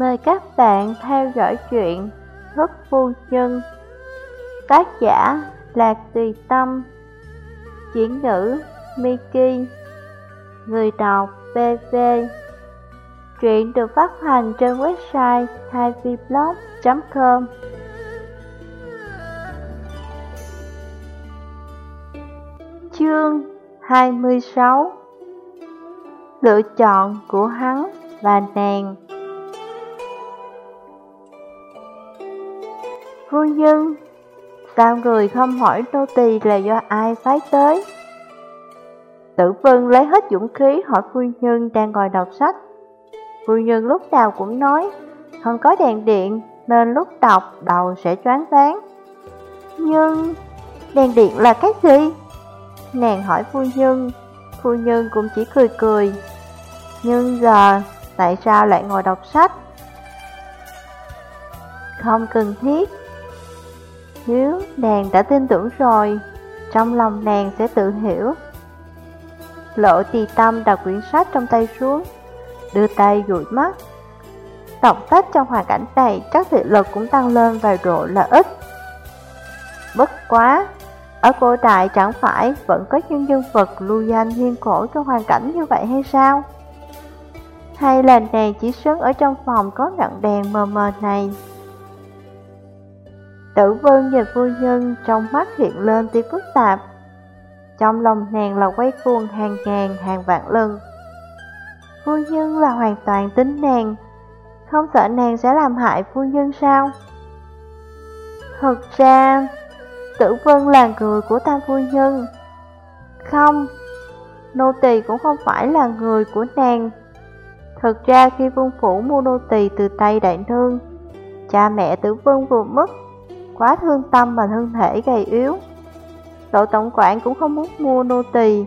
Mời các bạn theo dõi chuyện Thức Phu Nhân. Tác giả Lạc Tùy Tâm. Chuyển ngữ Miki. Người đọc BV Truyện được phát hành trên website 2vblog.com Chương 26 Lựa chọn của hắn và nàng. Phu nhân, sao người không hỏi nô tỳ là do ai phái tới? Tử Vân lấy hết dũng khí hỏi phu nhân đang ngồi đọc sách. Phu nhân lúc nào cũng nói, không có đèn điện nên lúc đọc đầu sẽ choáng váng. Nhưng, đèn điện là cái gì? Nàng hỏi phu nhân, phu nhân cũng chỉ cười cười. Nhưng giờ, tại sao lại ngồi đọc sách? Không cần thiết, nếu nàng đã tin tưởng rồi, trong lòng nàng sẽ tự hiểu. Lộ tì tâm đặt quyển sách trong tay xuống, đưa tay dụi mắt. Động tác trong hoàn cảnh này chắc thị lực cũng tăng lên vài độ là ít. Bất quá, ở cổ đại chẳng phải vẫn có những nhân vật lưu danh hiên cổ trong hoàn cảnh như vậy hay sao? Hay là nàng chỉ sớm ở trong phòng có ngọn đèn mờ mờ này? Tử vân nhìn phu nhân trong mắt hiện lên tia phức tạp. Trong lòng nàng là quay cuồng hàng ngàn hàng vạn lần. Phu nhân là hoàn toàn tính nàng, không sợ nàng sẽ làm hại phu nhân sao? Thật ra, tử vân là người của tam phu nhân. Không, nô tỳ cũng không phải là người của nàng. Thật ra khi vương phủ mua nô tỳ từ tay đại nương, cha mẹ tử vân vừa mất quá thương tâm mà thân thể gầy yếu. Đội tổng quản cũng không muốn mua nô tỳ.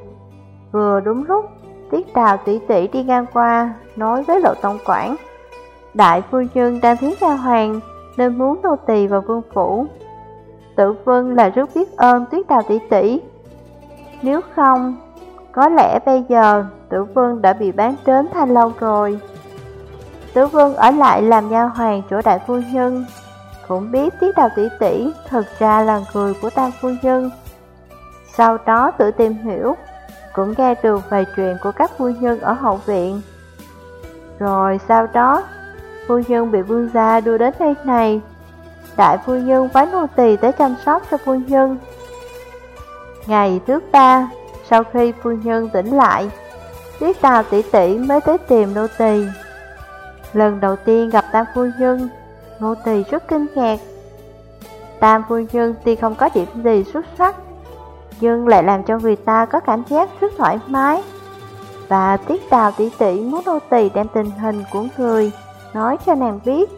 Vừa đúng lúc, Tiết Đào tỷ tỷ đi ngang qua, nói với lộ tổng quản. Đại phu nhân đang thiếu gia hoàng, nên muốn nô tỳ vào vương phủ. Tử Vân là rất biết ơn Tuyết Đào tỷ tỷ. Nếu không, có lẽ bây giờ Tử Vân đã bị bán đến thanh lâu rồi. Tử Vân ở lại làm nha hoàng chỗ đại phu nhân, cũng biết tiết đào tỷ tỷ thật ra là người của tam phu nhân. Sau đó tự tìm hiểu, cũng nghe được vài chuyện của các phu nhân ở hậu viện. Rồi sau đó, phu nhân bị vương gia đưa đến nơi này. Đại phu nhân phái nô tỳ tới chăm sóc cho phu nhân. Ngày thứ ba, sau khi phu nhân tỉnh lại, Tiết đào tỷ tỷ mới tới tìm nô tỳ. Lần đầu tiên gặp tam phu nhân, Ngô Tỳ rất kinh ngạc. Tam phu nhân tuy không có điểm gì xuất sắc, nhưng lại làm cho người ta có cảm giác rất thoải mái. Và tiết đào tỷ tỷ muốn Ngô Tỳ đem tình hình của người nói cho nàng biết.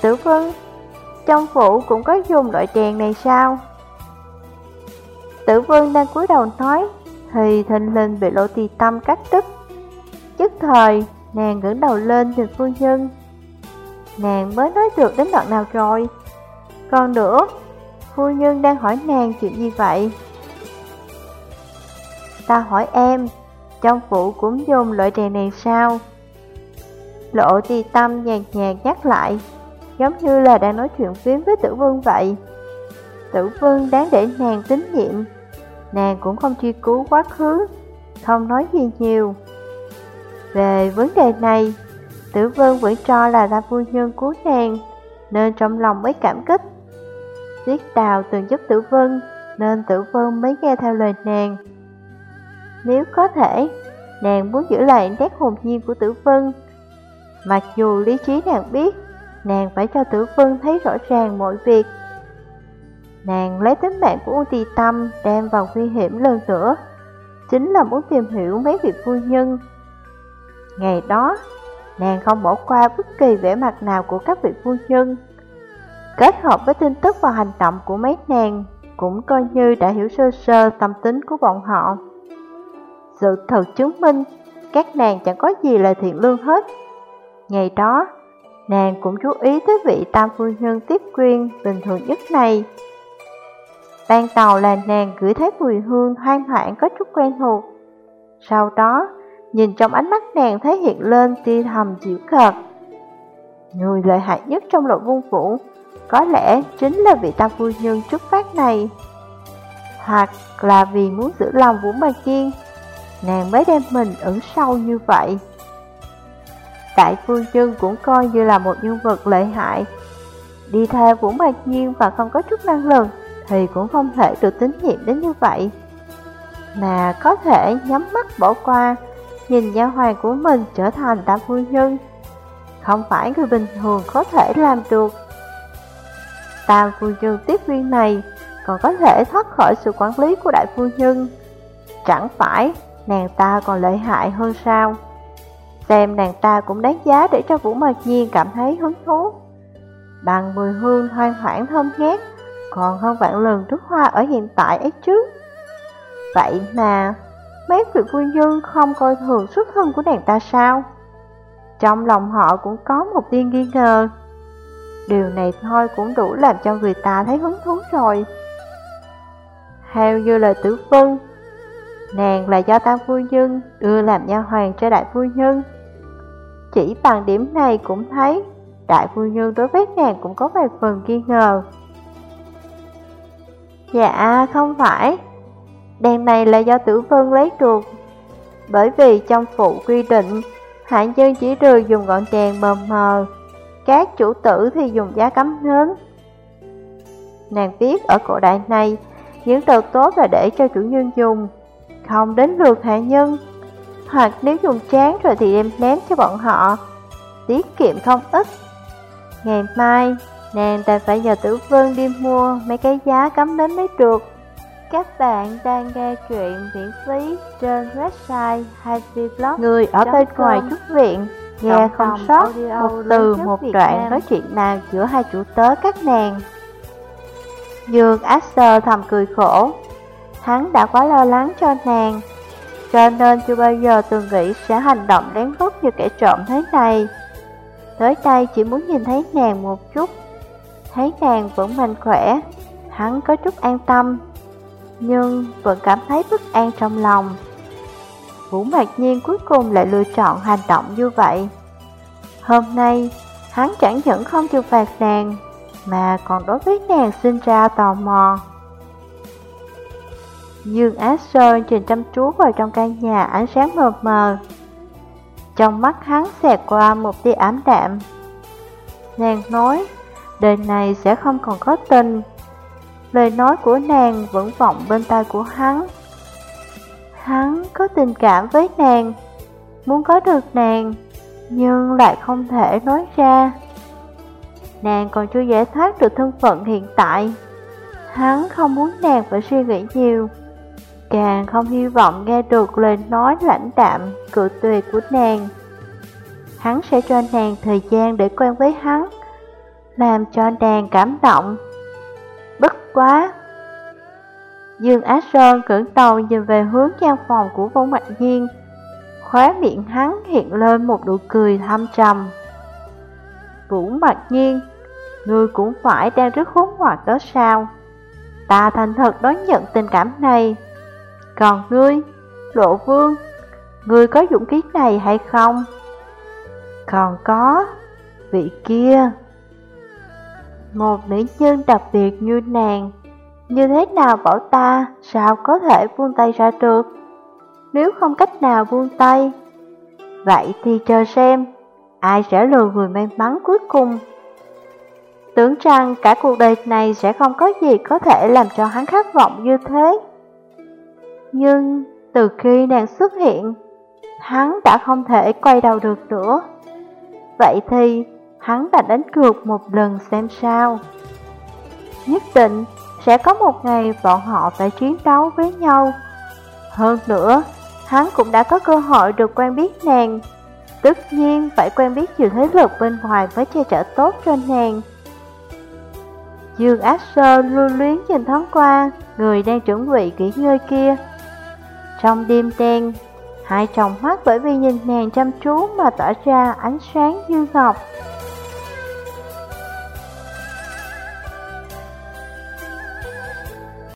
Tử Vân, trong phủ cũng có dùng loại đèn này sao? Tử Vân đang cúi đầu nói, thì thình lình bị lộ tì tâm cắt đứt. Nhất thời, nàng ngẩng đầu lên nhìn phu nhân, Nàng mới nói được đến đoạn nào rồi? Còn nữa, Phu nhân đang hỏi nàng chuyện gì vậy? Ta hỏi em, Trong phủ cũng dùng loại đèn này sao? Lộ ti tâm nhàn nhạt nhắc lại, Giống như là đang nói chuyện phím với tử vương vậy. Tử vương đáng để nàng tín nhiệm, Nàng cũng không truy cứu quá khứ, Không nói gì nhiều. Về vấn đề này Tử Vân vẫn cho là ra phu nhân cứu nàng, nên trong lòng mới cảm kích. Tiết Đào từng giúp Tử Vân, nên Tử Vân mới nghe theo lời nàng. Nếu có thể, nàng muốn giữ lại nét hồn nhiên của Tử Vân. Mặc dù lý trí nàng biết, nàng phải cho Tử Vân thấy rõ ràng mọi việc. Nàng lấy tính mạng của Uông Tì Tâm đem vào nguy hiểm lần nữa, chính là muốn tìm hiểu mấy vị phu nhân. Ngày đó, nàng không bỏ qua bất kỳ vẻ mặt nào của các vị phu nhân. Kết hợp với tin tức và hành động của mấy nàng, cũng coi như đã hiểu sơ sơ tâm tính của bọn họ. Sự thật chứng minh, các nàng chẳng có gì là thiện lương hết. Ngày đó, nàng cũng chú ý tới vị tam phu nhân tiếp quyên bình thường nhất này. Ban đầu là nàng gửi thấy mùi hương hoang hoảng có chút quen thuộc. Sau đó, Nhìn trong ánh mắt nàng thấy hiện lên tia thầm chịu cợt Người lợi hại nhất trong lộ vương phủ, Có lẽ chính là vị tam phu nhân trước phát này. Hoặc là vì muốn giữ lòng Vũ Mạc Kiên, Nàng mới đem mình ẩn sâu như vậy. Đại phu nhân cũng coi như là một nhân vật lợi hại. Đi theo Vũ Mạc Nhiên và không có chút năng lực Thì cũng không thể được tín nhiệm đến như vậy. Mà có thể nhắm mắt bỏ qua Nhìn nha hoàng của mình trở thành tam phu nhân. Không phải người bình thường có thể làm được. Tam phu nhân tiếp viên này Còn có thể thoát khỏi sự quản lý của đại phu nhân. Chẳng phải nàng ta còn lợi hại hơn sao? Xem nàng ta cũng đáng giá để cho Vũ Mạc Nhiên cảm thấy hứng thú. Bằng mùi hương hoang hoảng thơm ngát, Còn hơn vạn lần trước hoa ở hiện tại ấy chứ. Vậy mà Mấy vị phu nhân không coi thường xuất thân của nàng ta sao? Trong lòng họ cũng có một tiên nghi ngờ. Điều này thôi cũng đủ làm cho người ta thấy hứng thú rồi. Theo như lời tử vân, Nàng là do tam phu nhân đưa làm nha hoàng cho đại phu nhân. Chỉ bằng điểm này cũng thấy, Đại phu nhân đối với nàng cũng có vài phần nghi ngờ. Dạ không phải. Đèn này là do tử vân lấy được. Bởi vì trong phụ quy định Hạ nhân chỉ được dùng ngọn đèn mờ mờ. Các chủ tử thì dùng giá cắm nến Nàng viết ở cổ đại này Những từ tốt là để cho chủ nhân dùng. Không đến lượt hạ nhân. Hoặc nếu dùng chán rồi thì đem ném cho bọn họ. Tiết kiệm không ít. Ngày mai, nàng ta phải nhờ tử vân đi mua mấy cái giá cắm đến mới được. Các bạn đang nghe chuyện miễn phí trên website hay vlog Người ở bên ngoài chút viện Nghe không sót một từ một đoạn nói chuyện nào giữa hai chủ tớ các nàng. Dương Aster thầm cười khổ. Hắn đã quá lo lắng cho nàng Cho nên chưa bao giờ từng nghĩ sẽ hành động đáng ghét như kẻ trộm thế này. Tới đây chỉ muốn nhìn thấy nàng một chút. Thấy nàng vẫn mạnh khỏe Hắn có chút an tâm nhưng vẫn cảm thấy bất an trong lòng. Vũ Mạc Nhiên cuối cùng lại lựa chọn hành động như vậy. Hôm nay, Hắn chẳng những không trừng phạt nàng, Mà còn đối với nàng sinh ra tò mò. Dương Á Sơn trình chăm chú vào trong căn nhà ánh sáng mờ mờ. Trong mắt hắn xẹt qua một tia ám đạm. Nàng nói, Đời này sẽ không còn có tình. Lời nói của nàng vẫn vọng bên tai của hắn Hắn có tình cảm với nàng Muốn có được nàng Nhưng lại không thể nói ra Nàng còn chưa giải thoát được thân phận hiện tại Hắn không muốn nàng phải suy nghĩ nhiều Càng không hy vọng nghe được lời nói lãnh đạm, cự tuyệt của nàng. Hắn sẽ cho nàng thời gian để quen với hắn, làm cho nàng cảm động. Quá! Dương Á Sơn cưỡng đầu nhìn về hướng gian phòng của Vũ Mạnh Nhiên. Khóe miệng hắn hiện lên một nụ cười thâm trầm. Vũ Mạnh Nhiên, ngươi cũng phải đang rất khốn hoặc đó sao? Ta thành thật đón nhận tình cảm này. Còn ngươi, Lộ Vương, ngươi có dũng khí này hay không? Còn có, vị kia. Một nữ nhân đặc biệt như nàng, như thế nào bảo ta sao có thể buông tay ra được? Nếu không cách nào buông tay, vậy thì chờ xem, ai sẽ là người may mắn cuối cùng. Tưởng rằng cả cuộc đời này sẽ không có gì có thể làm cho hắn khát vọng như thế. Nhưng từ khi nàng xuất hiện, hắn đã không thể quay đầu được nữa. Vậy thì hắn đã đánh cược một lần xem sao. Nhất định sẽ có một ngày bọn họ phải chiến đấu với nhau. Hơn nữa, hắn cũng đã có cơ hội được quen biết nàng. Tất nhiên phải quen biết nhiều thế lực bên ngoài với che chở tốt cho nàng. Dương Ác Sơ lưu luyến nhìn thoáng qua người đang chuẩn bị nghỉ ngơi kia. Trong đêm đen, hai tròng mắt bởi vì nhìn nàng chăm chú mà tỏa ra ánh sáng như ngọc.